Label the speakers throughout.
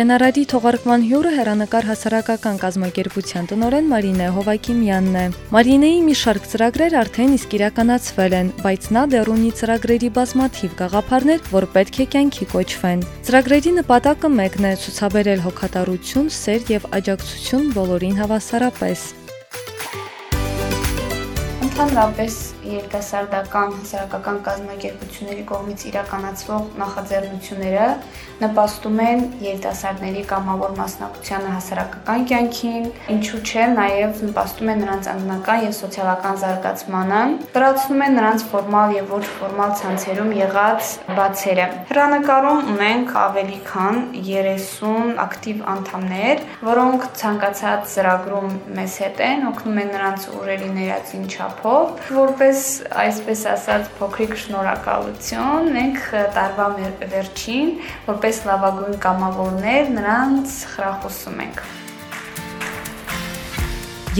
Speaker 1: Կենարարի թողարկման հյուրը հերանեկար հասարակական կազմակերպության տնօրեն Մարինե Հովակիմյանն է։ Մարինեի մի շարք ծրագրեր արդեն իսկ իրականացվել են, բայց նա դեռ ունի ծրագրերի բազմաթիվ գաղափարներ, որ պետք է կյանքի կոչվեն։ Ծրագրերի նպատակը մեկն է՝ ցուցաբերել հոգատարություն, սեր եւ աջակցություն բոլորին հավասարապես։
Speaker 2: Ընդհանրապես երիտասարդական հասարակական կազմակերպությունների կողմից իրականացվող նախաձեռնությունները նպաստում են երիտասարդների կամավոր մասնակցությանը հասարակական կյանքին, ինչու չէ, նաև նպաստում են նրանց անձնական եւ սոցիալական զարգացմանը, դրացնում են նրանց ֆորմալ եւ ոչ ֆորմալ ցանցերում եղած բացերը։ Հրանակարում ունենք ավելի քան 30 ակտիվ անդամներ, որոնք ցանկացած ծրագրում մեզ հետ են, օգնում են նրանց ուժերի ներածին չափով, որպես Որպես այսպես ասած փոքրիկ շնորհակալություն մենք տարվա վերջին որպես լավագույն կամավորներ նրանց խրախուսում ենք։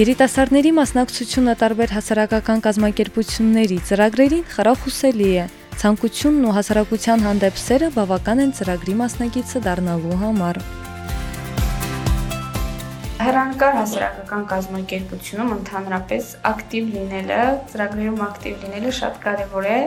Speaker 1: Երիտասարդների մասնակցությունը տարբեր հասարակական կազմակերպությունների ծրագրերին խրախուսելի է։ Ցանկությունն ու հասարակության հանդեպ սերը բավական են ծրագրի մասնակիցը դառնալու համար։
Speaker 2: Հեռանկար հասարակական կազմակերպությունում ընդհանրապես ակտիվ լինելը, ծրագրերում ակտիվ լինելը շատ կարևոր է,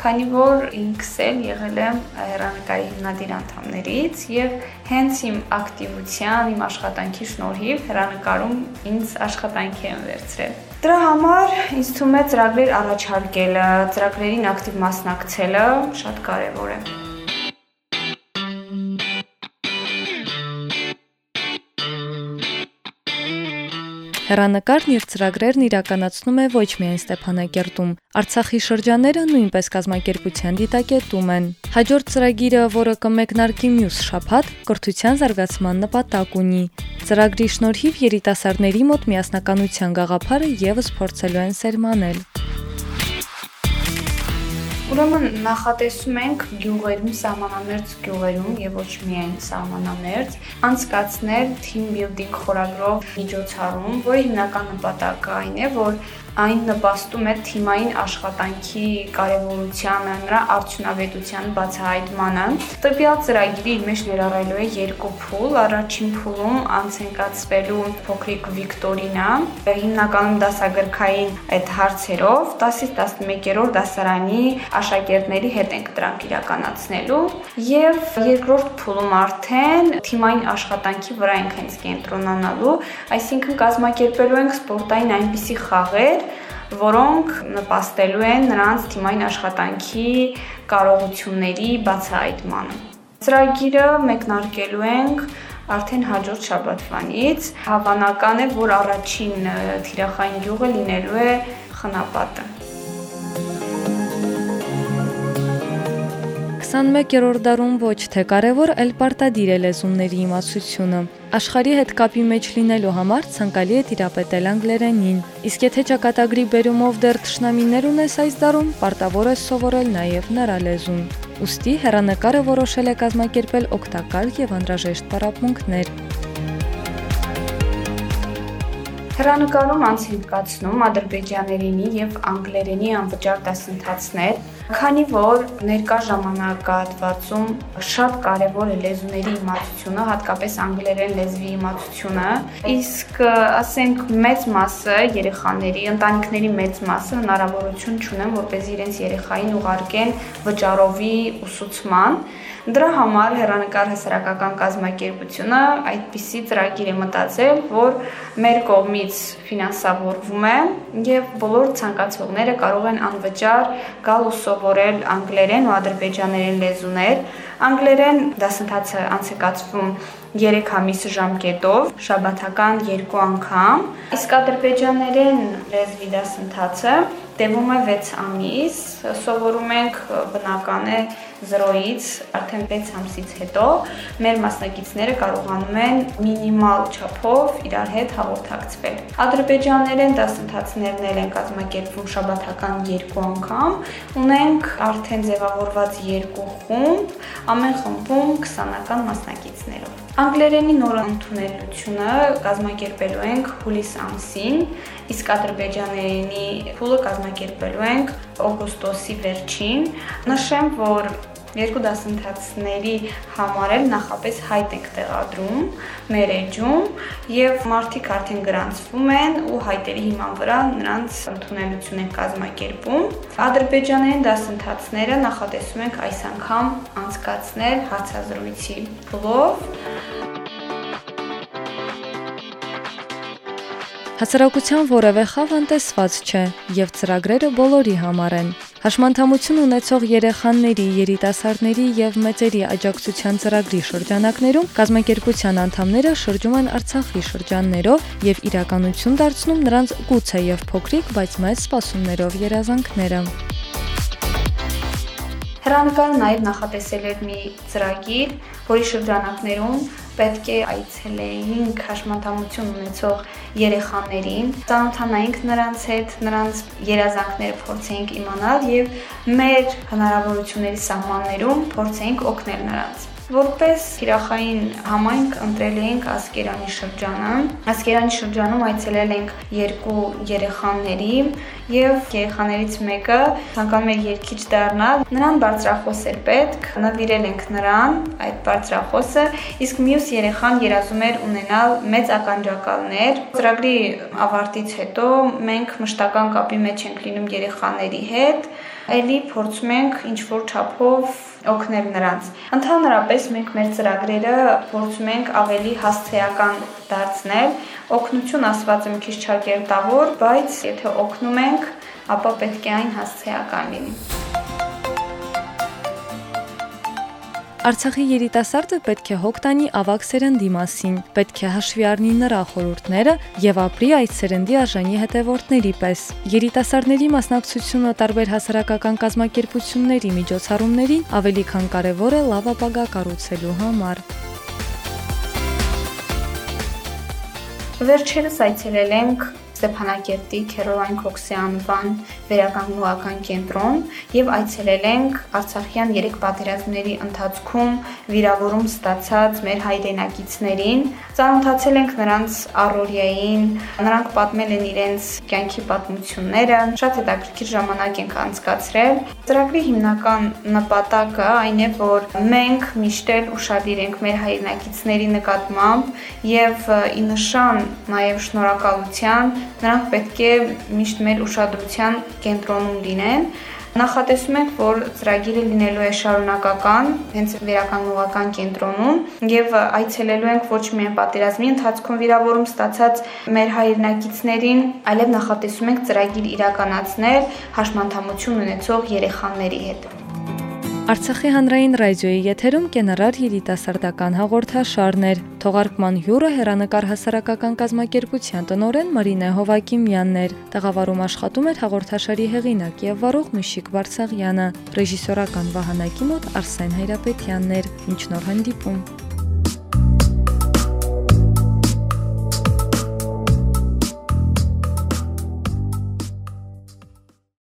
Speaker 2: քանի որ ինքս էլ եղել եմ հեռանկարի հիմնադիր անդամներից եւ հենց իմ ակտիվության, իմ աշխատանքի շնորհիվ հեռանկարում ինձ աշխատանքի եմ վերցրել։ Դրա համար ինձ թվում է ծրագրեր առաջարկելը, ծրագրերին ակտիվ մասնակցելը շատ կարևոր է։
Speaker 1: Հեռանկարն իր ծրագրերն իրականացնում է ոչ միայն Ստեփանակերտում։ Արցախի շրջանները նույնպես կազմակերպության դիտակետում են։ Հաջորդ ծրագիրը, որը կմեկնարկի մյուս շաբաթ, կրթության զարգացման նպատակ ունի։ Ծրագրի շնորհիվ երիտասարդների մոտ միասնականության գաղափարը եւս փորձելու են սերմանել։
Speaker 2: Ուրեմն նախատեսում ենք գյուղերում, սահմանամերձ գյուղերում եւ ոչ միայն սահմանամերձ անցկացնել team building խորագրով միջոցառում, որի հիմնական նպատակը այն է, որ այն նպաստում է թիմային աշխատանքի կարևորությանը, նրա արդյունավետության բացահայտմանը։ Տվյալ ծրագիրը իր մեջ ներառելու է երկու փուլ։ Առաջին փուլում անց են կացվելու փոքրիկ վիկտորինա, հիմնականում դասագրքային այդ հարցերով 10-ից 11-րդ դասարանի աշակերտների հետ ենք դրանք իրականացնելու եւ երկրորդ փուլում արդեն թիմային աշխատանքի վրա ենք հենց կենտրոնանալու, այսինքն կազմակերպելու ենք սպորտային այնպիսի խաղեր, որոնք նպաստելու են նրանց թիմային աշխատանքի կարողությունների բացահայտմանը։ Ծրագիրը մեկնարկելու ենք արդեն հաջորդ շաբաթվանից։ Հավանական է, որ առաջին թիրախային յուղը լինելու է խնապատը։
Speaker 1: 21-րդ դարում ոչ թե կարևոր, այլ պարտադիր է լեզուների իմացությունը։ Աշխարհի հետ կապի մեջ լինելու համար ցանկալի է տիրապետել անգլերենին։ Իսկ եթե ճակատագրի բերումով դեռ ճշնամիներ ունես այս դարում, պարտավոր է սովորել նաև նրա լեզուն։ Ոստի հերանեկարը որոշել է կազմակերպել օգտակար եւ անհրաժեշտ պարապմունքներ։
Speaker 2: Հեռանկարում անց են կացնում ադրբեջաներենի եւ անգլերենի անվճար դասընթացներ, Քանի որ ներկա ժամանակահատվածում շատ կարևոր է լեզուների իմացությունը, հատկապես անգլերեն լեզվի իմացությունը, իսկ ասենք մեծ մասը երեխաների, ընտանիքների մեծ մասը հնարավորություն չունեն, որպեսզի իրենց երեխային ուղարկեն վճարովի ուսուցման, Դրա համար հերանեկար հասարակական կազմակերպությունը այդպիսի ծրագիր է մտածել, որ մեր կողմից ֆինանսավորվում է եւ բոլոր ցանկացողները կարող են անվճար գալ ու սովորել անգլերեն ու ադրբեջաներեն լեզուներ, Անգլերեն դասընթացը անցկացվում 3 ամիս ժամկետով, շաբաթական 2 անգամ, իսկ ադրբեջաներեն լեզվի դասընթացը տևում է 6 ամիս, սովորում ենք բնական է 0-ից արդեն 6 ամսից հետո մեր մասնակիցները կարողանում են մինիմալ չափով իրար հետ հաղորդակցվել։ Ադրբեջաներեն դասընթացներն են կազմակերպվում շաբաթական 2 անգամ, ունենք արդեն ձևավորված 2 խումբ, ամեն խմբում 20-ական մասնակիցներով։ Անգլերենի նոր ընդունելությունը կազմակերպելու ենք հուլիս ամսին, իսկ ադրբեջաներենի փուլը կազմակերպելու ենք օգոստոսի վերջին։ Նշեմ, որ Երկու դասընթացների համար էլ նախապես հայտ ենք տեղադրում մեր էջում եւ մարդիկ արդեն գրանցվում են ու հայտերի հիման վրա նրանց ընդունելություն են կազմակերպում։ Ադրբեջանային դասընթացները նախատեսում ենք այս անգամ անցկացնել հարցազրույցի փուլով։
Speaker 1: Հասարակության որևէ խավ անտեսված չէ եւ ծրագրերը բոլորի համար են։ Հաշմանդամություն ունեցող երեխաների, երիտասարդների եւ մեծերի աջակցության ծրագրի շրջանակներում կազմակերպության անդամները շրջում են Արցախի շրջաններով եւ իրականություն դարձնում նրանց գուցե եւ փոքրիկ, բայց մեծ սպասումներով երազանքները։
Speaker 2: Հրանեկարը նաև նախատեսել էր մի ծրագիր, որի շրջանակներում պետք է այցելեինք հաշմանդամություն ունեցող երեխաներին, ծանոթանայինք նրանց հետ, նրանց երազանքները փորձեինք իմանալ եւ մեր հնարավորությունների սահմաններում փորձեինք օգնել նրանց։ Որպես հիրախային համայնք ընտրել էինք Ասկերանի շրջանը։ Ասկերանի շրջանում այցելել ենք երկու երեխաների եւ երեխաներից մեկը ցանկանում էր երկիչ դառնալ։ Նրան բարձրախոս էր պետք, նվիրել ենք նրան այդ բարձրախոսը, իսկ մյուս երեխան երազում էր ունենալ մեծ ականջակալներ։ Ծրագրի ավարտից հետո մենք մշտական կապի մեջ ենք լինում երեխաների հետ, ելի փորձում ենք ինչ որ չափով օգնել նրանց։ Ընդհանրապես մենք մեր ծրագրերը փորձում ենք ավելի հասցեական դարձնել։ Օգնություն ասվածը մի քիչ չակերտավոր, բայց եթե օգնում ենք, ապա պետք է այն հասցեական լինի։
Speaker 1: Արցախի երիտասարդը պետք է հոգ տանի ավակ սերնդի մասին, պետք է հաշվի առնի նրա խորհուրդները եւ ապրի այդ սերնդի արժանի հետևորդների պես։ Երիտասարդների մասնակցությունը տարբեր հասարակական կազմակերպությունների միջոցառումներին ավելի քան կարևոր է լավ ապագա կառուցելու համար։
Speaker 2: Վերջերս այցելել ենք Ստեփանակերտի Քերոլայն Քոքսյանվան վերականգնողական կենտրոն եւ այցելել ենք Արցախյան երեք պատերազմների ընթացքում վիրավորում ստացած մեր հայրենակիցներին, ծանոթացել ենք նրանց առօրյային, նրանք պատմել են իրենց կյանքի պատմությունները, շատ հետաքրքիր ժամանակ ենք անցկացրել։ Ծրագրի հիմնական նպատակը այն է, որ մենք միշտ ուշադիր ենք մեր հայրենակիցների նկատմամբ եւ ի նշան նաեւ շնորհակալության նրանք պետք է միշտ մեր ուշադրության կենտրոնում լինեն։ Նախատեսում ենք, որ ծրագիրը լինելու է շարունակական, հենց վերականգնողական կենտրոնում եւ այցելելու ենք ոչ միայն պատերազմի ընթացքում վիրավորում ստացած մեր հայրենակիցներին, այլև նախատեսում ենք ծրագիր իրականացնել հաշմանդամություն ունեցող երեխաների հետ։
Speaker 1: Արցախի հանրային ռադիոյի եթերում կենարար երիտասարդական հաղորդաշարներ։ Թողարկման հյուրը հերանեկար հասարակական կազմակերպության տնօրեն Մարինե Հովակիմյանն էր։ Տաղավարում աշխատում էր հաղորդաշարի հեղինակ եւ վարող Միշիկ Վարսաղյանը, ռեժիսորական վահանակի մոտ Արսեն Հայրապետյանն էր։ Ինչ նոր հանդիպում։